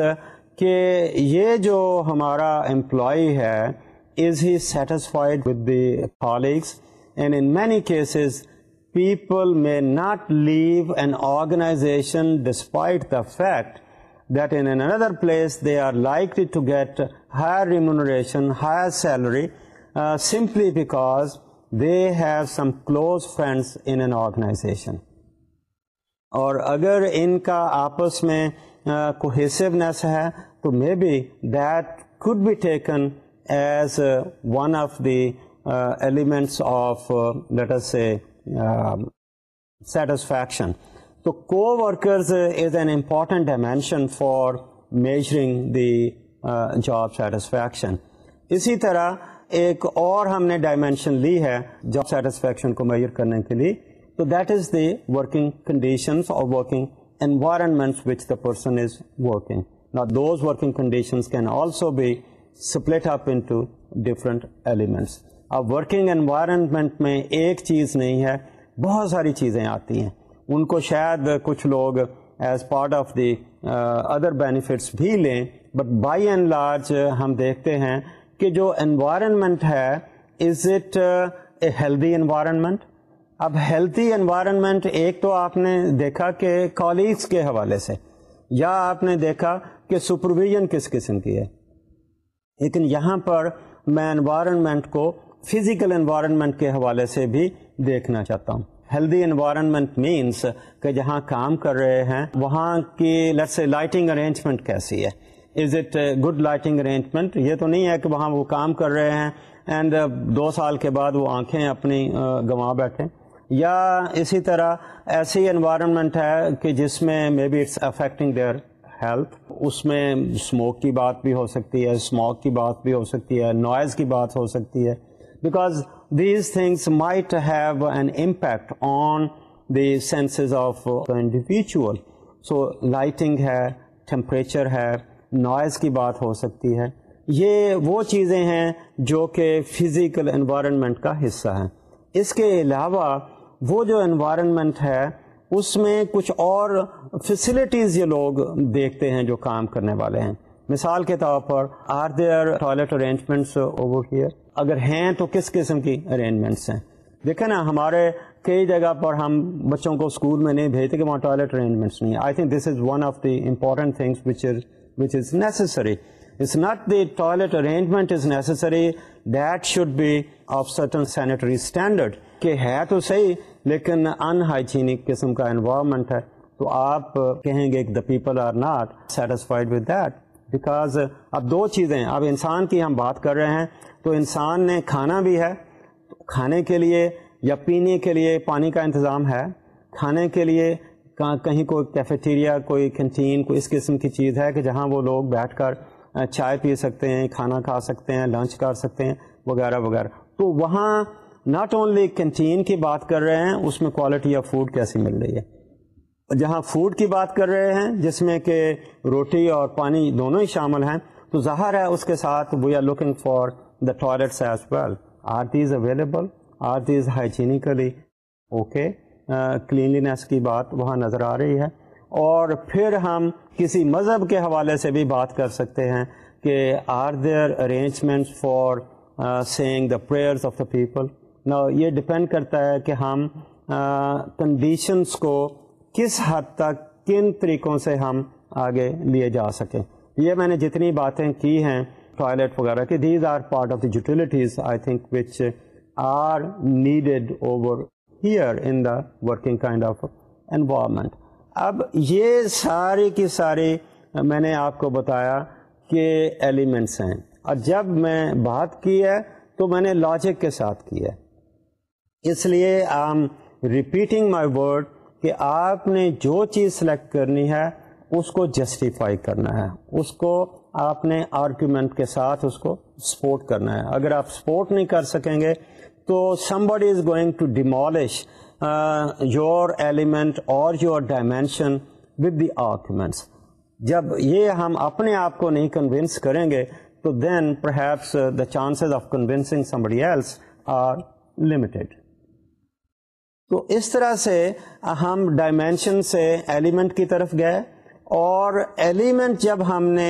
کہ یہ جو ہمارا امپلائی ہے is he satisfied with the colleagues and in many cases people may not leave an organization despite the fact that in another place they are like to get higher remuneration higher salary simply because اور اگر ان کا آپس میں cohesiveness ہے تو maybe that could be taken as one of the elements of let's satisfaction تو coworkers is an important dimension for measuring the job satisfaction اسی طرح ایک اور ہم نے ڈائمینشن لی ہے جاب سیٹسفیکشن کو میئر کرنے کے لیے تو that is the working conditions اور those working condition can also be split up to different elements اب ورکنگ انوائرمنٹ میں ایک چیز نہیں ہے بہت ساری چیزیں آتی ہیں ان کو شاید کچھ لوگ as part of the other benefits بھی لیں بٹ بائی اینڈ لارج ہم دیکھتے ہیں کہ جو انوائرمنٹ ہے is it a healthy environment اب ہیلدی انوائرمنٹ ایک تو آپ نے دیکھا کہ کالیگس کے حوالے سے یا آپ نے دیکھا کہ سپرویژن کس قسم کی ہے لیکن یہاں پر میں انوائرمنٹ کو فزیکل انوائرمنٹ کے حوالے سے بھی دیکھنا چاہتا ہوں ہیلدی انوائرمنٹ مینس کہ جہاں کام کر رہے ہیں وہاں کی لائٹنگ ارینجمنٹ کیسی ہے is it good lighting arrangement یہ تو نہیں ہے کہ وہاں وہ کام کر رہے ہیں اینڈ uh, دو سال کے بعد وہ آنکھیں اپنی uh, گنوا بیٹھیں یا اسی طرح ایسی انوائرمنٹ ہے کہ جس میں may be it's affecting their health اس میں اسموک کی بات بھی ہو سکتی ہے اسموک کی بات بھی ہو سکتی ہے نوائز کی بات ہو سکتی ہے because these things might have an impact on the senses of individual so lighting ہے ٹمپریچر ہے نوائز کی بات ہو سکتی ہے یہ وہ چیزیں ہیں جو کہ فزیکل انوائرمنٹ کا حصہ ہیں اس کے علاوہ وہ جو انوائرمنٹ ہے اس میں کچھ اور فیسلٹیز یہ لوگ دیکھتے ہیں جو کام کرنے والے ہیں مثال کے طور پر are there toilet arrangements over here اگر ہیں تو کس قسم کی ارینجمنٹس ہیں دیکھیں نا ہمارے کئی جگہ پر ہم بچوں کو اسکول میں نہیں بھیجتے کہ وہاں ٹوائلٹ ارینجمنٹس نہیں I think this is one of the important things which is which is necessary. It's not the toilet arrangement is necessary. That should be of certain sanitary standard. کہ ہے تو صحیح لیکن ان ہائیجینک قسم کا environment ہے تو آپ کہیں گے the people are not satisfied with that because اب دو چیزیں اب انسان کی ہم بات کر رہے ہیں تو انسان نے کھانا بھی ہے کھانے کے لیے یا پینے کے لیے پانی کا انتظام ہے کھانے کے لیے کہاں کہیں کوئی کیفیٹیریا کوئی کینٹین کوئی اس قسم کی چیز ہے کہ جہاں وہ لوگ بیٹھ کر چائے پی سکتے ہیں کھانا کھا سکتے ہیں لنچ کر سکتے ہیں وغیرہ وغیرہ تو وہاں ناٹ اونلی کینٹین کی بات کر رہے ہیں اس میں کوالٹی آف فوڈ کیسی مل رہی ہے جہاں فوڈ کی بات کر رہے ہیں جس میں کہ روٹی اور پانی دونوں ہی شامل ہیں تو ظاہر ہے اس کے ساتھ we are looking for the toilets as well are these available are these hygienically okay cleanliness کی بات وہاں نظر آ رہی ہے اور پھر ہم کسی مذہب کے حوالے سے بھی بات کر سکتے ہیں کہ are there arrangements for saying the prayers of the people یہ ڈپینڈ کرتا ہے کہ ہم کنڈیشنس کو کس حد تک کن طریقوں سے ہم آگے لیے جا سکیں یہ میں نے جتنی باتیں کی ہیں ٹوائلٹ وغیرہ کی these are part of the utilities I think which are needed over here in the working kind of environment اب یہ سارے کی سارے میں نے آپ کو بتایا کہ ایلیمنٹس ہیں اور جب میں بات کی ہے تو میں نے لاجک کے ساتھ کی ہے اس لیے I am repeating my word کہ آپ نے جو چیز سلیکٹ کرنی ہے اس کو جسٹیفائی کرنا ہے اس کو آپ نے آرگیومنٹ کے ساتھ اس کو سپورٹ کرنا ہے اگر آپ سپورٹ نہیں کر سکیں گے تو somebody is going to demolish your element or your dimension with the with this جب یہ ہم اپنے آپ کو نہیں کنوینس کریں گے تو then perhaps the chances of convincing limited تو اس طرح سے ہم ڈائمینشن سے ایلیمنٹ کی طرف گئے اور ایلیمنٹ جب ہم نے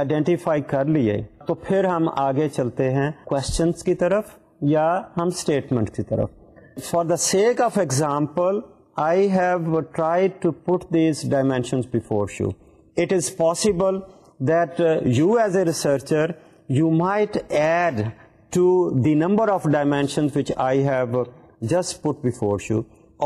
آئیڈینٹیفائی کر لیے تو پھر ہم آگے چلتے ہیں کوشچنس کی طرف یا ہم اسٹیٹمنٹ کی طرف for the sake of example I have try to put these dimensions before show it is possible that you as a researcher you might add to the number of dimensions which I have just put before show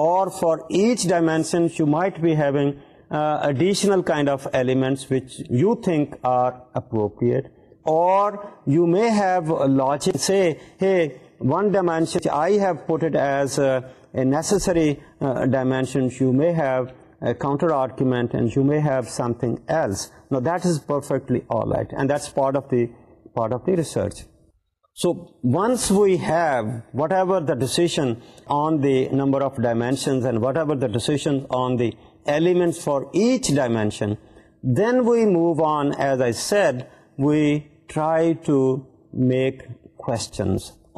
or for each dimension you might be having additional kind of elements which you think are appropriate Or you may have logic say, hey, one dimension, I have put it as uh, a necessary uh, dimension, you may have a counter argument and you may have something else. Now that is perfectly alright, and that's part of the research. So once we have whatever the decision on the number of dimensions and whatever the decision on the elements for each dimension, then we move on, as I said, we try to make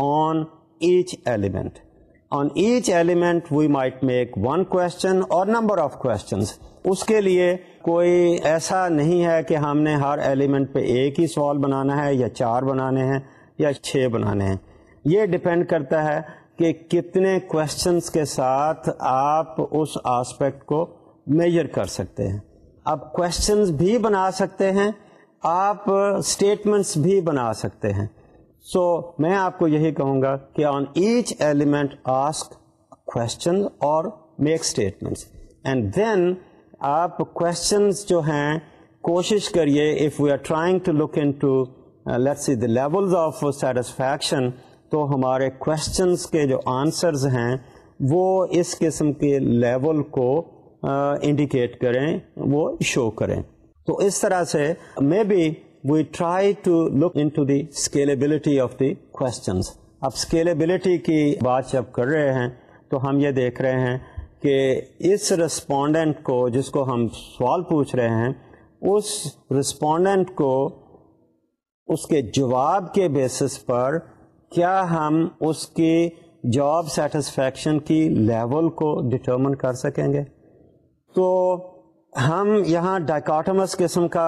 On each element on each element we might make one of number of کے لیے کوئی ایسا نہیں ہے کہ ہم نے ہر element پہ ایک ہی سوال بنانا ہے یا چار بنانے ہیں یا چھ بنانے ہیں یہ ڈپینڈ کرتا ہے کہ کتنے کوشچنس کے ساتھ آپ اس آسپیکٹ کو میجر کر سکتے ہیں آپ بھی بنا سکتے ہیں آپ اسٹیٹمنٹس بھی بنا سکتے ہیں سو so, میں آپ کو یہی کہوں گا کہ on each element ask question or make statements and then آپ کوشچنس جو ہیں کوشش کریے if we are trying to look into let see levels of satisfaction تو ہمارے کوشچنس کے جو آنسرز ہیں وہ اس قسم کے لیول کو انڈیکیٹ uh, کریں وہ شو کریں تو اس طرح سے may be we try to look into the scalability of the questions اب اسکیلیبلٹی کی بات جب کر رہے ہیں تو ہم یہ دیکھ رہے ہیں کہ اس رسپونڈنٹ کو جس کو ہم سوال پوچھ رہے ہیں اس رسپونڈنٹ کو اس کے جواب کے بیسس پر کیا ہم اس کی جاب سیٹسفیکشن کی لیول کو ڈٹرمن کر سکیں گے تو ہم یہاں ڈائکاٹمس قسم کا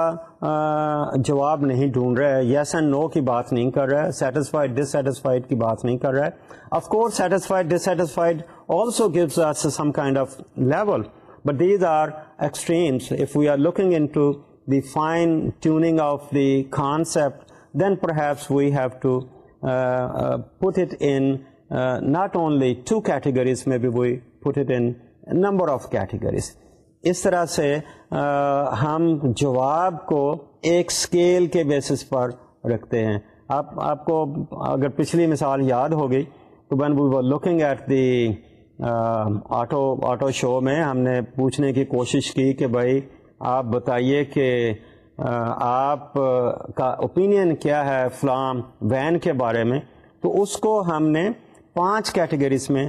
جواب نہیں ڈھونڈ رہے یس اینڈ نو کی بات نہیں کر رہے ڈس سیٹسفائڈ کی بات نہیں کر رہے of course satisfied dissatisfied also as some kind of level but these are extremes if we are looking into the fine tuning of the concept then perhaps we have to put it in not only two categories may be we put it in number of categories اس طرح سے ہم جواب کو ایک scale کے basis پر رکھتے ہیں آپ آپ کو اگر پچھلی مثال یاد ہو گئی تو been we were looking at the auto auto show میں ہم نے پوچھنے کی کوشش کی کہ بھائی آپ بتائیے کہ آپ کا اوپینین کیا ہے فلام وین کے بارے میں تو اس کو ہم نے پانچ کیٹیگریز میں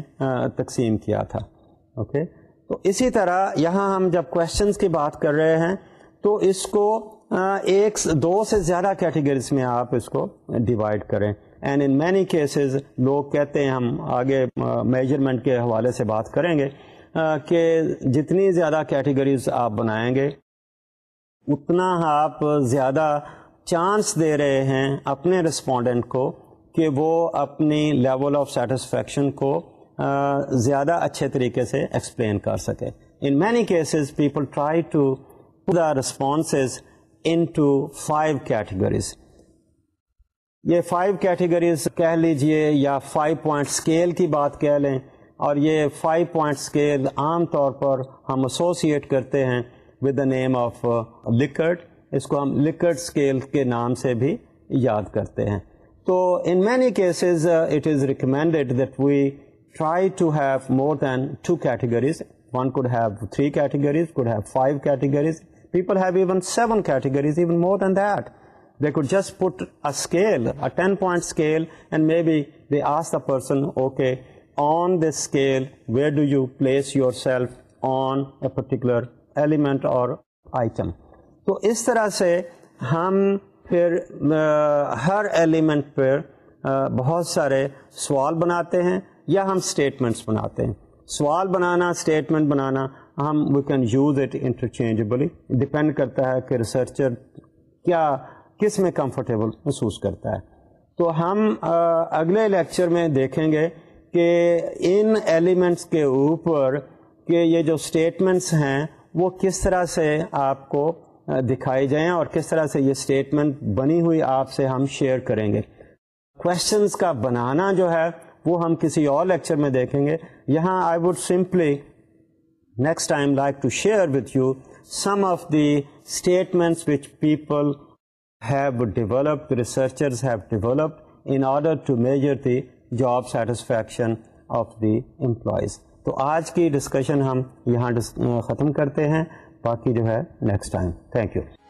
تقسیم کیا تھا اوکے okay? تو اسی طرح یہاں ہم جب کوشچنس کی بات کر رہے ہیں تو اس کو ایک دو سے زیادہ کیٹیگریز میں آپ اس کو ڈیوائڈ کریں اینڈ ان مینی کیسز لوگ کہتے ہیں ہم آگے میجرمنٹ کے حوالے سے بات کریں گے کہ جتنی زیادہ کیٹیگریز آپ بنائیں گے اتنا آپ زیادہ چانس دے رہے ہیں اپنے رسپونڈنٹ کو کہ وہ اپنی لیول آف سیٹسفیکشن کو زیادہ اچھے طریقے سے ایکسپلین کر سکے in many cases people try to the responses into five categories یہ فائیو کیٹیگریز کہہ لیجئے یا فائیو پوائنٹ اسکیل کی بات کہہ لیں اور یہ فائیو پوائنٹ اسکیل عام طور پر ہم ایسوسیٹ کرتے ہیں with the name of looked اس کو ہم لکڈ اسکیل کے نام سے بھی یاد کرتے ہیں تو in many cases it is recommended that we try to have more than two categories have three categories categories people have even seven categories even more than that just put scale and may be ask the person okay on the scale where do you place yourself on a particular element اور item تو اس طرح سے ہم پھر ہر element پہ بہت سارے سوال بناتے ہیں یا ہم اسٹیٹمنٹس بناتے ہیں سوال بنانا اسٹیٹمنٹ بنانا ہم we can use it interchangeably depend کرتا ہے کہ ریسرچر کیا کس میں کمفرٹیبل محسوس کرتا ہے تو ہم اگلے لیکچر میں دیکھیں گے کہ ان ایلیمنٹس کے اوپر کہ یہ جو اسٹیٹمنٹس ہیں وہ کس طرح سے آپ کو دکھائی جائیں اور کس طرح سے یہ اسٹیٹمنٹ بنی ہوئی آپ سے ہم شیئر کریں گے کوشچنس کا بنانا جو ہے وہ ہم کسی اور لیکچر میں دیکھیں گے یہاں I would simply next time like to share with you some of the statements which people have developed researchers have developed in order to measure the job satisfaction of the employees تو آج کی discussion ہم یہاں ختم کرتے ہیں باقی جو ہے نیکسٹ ٹائم تھینک یو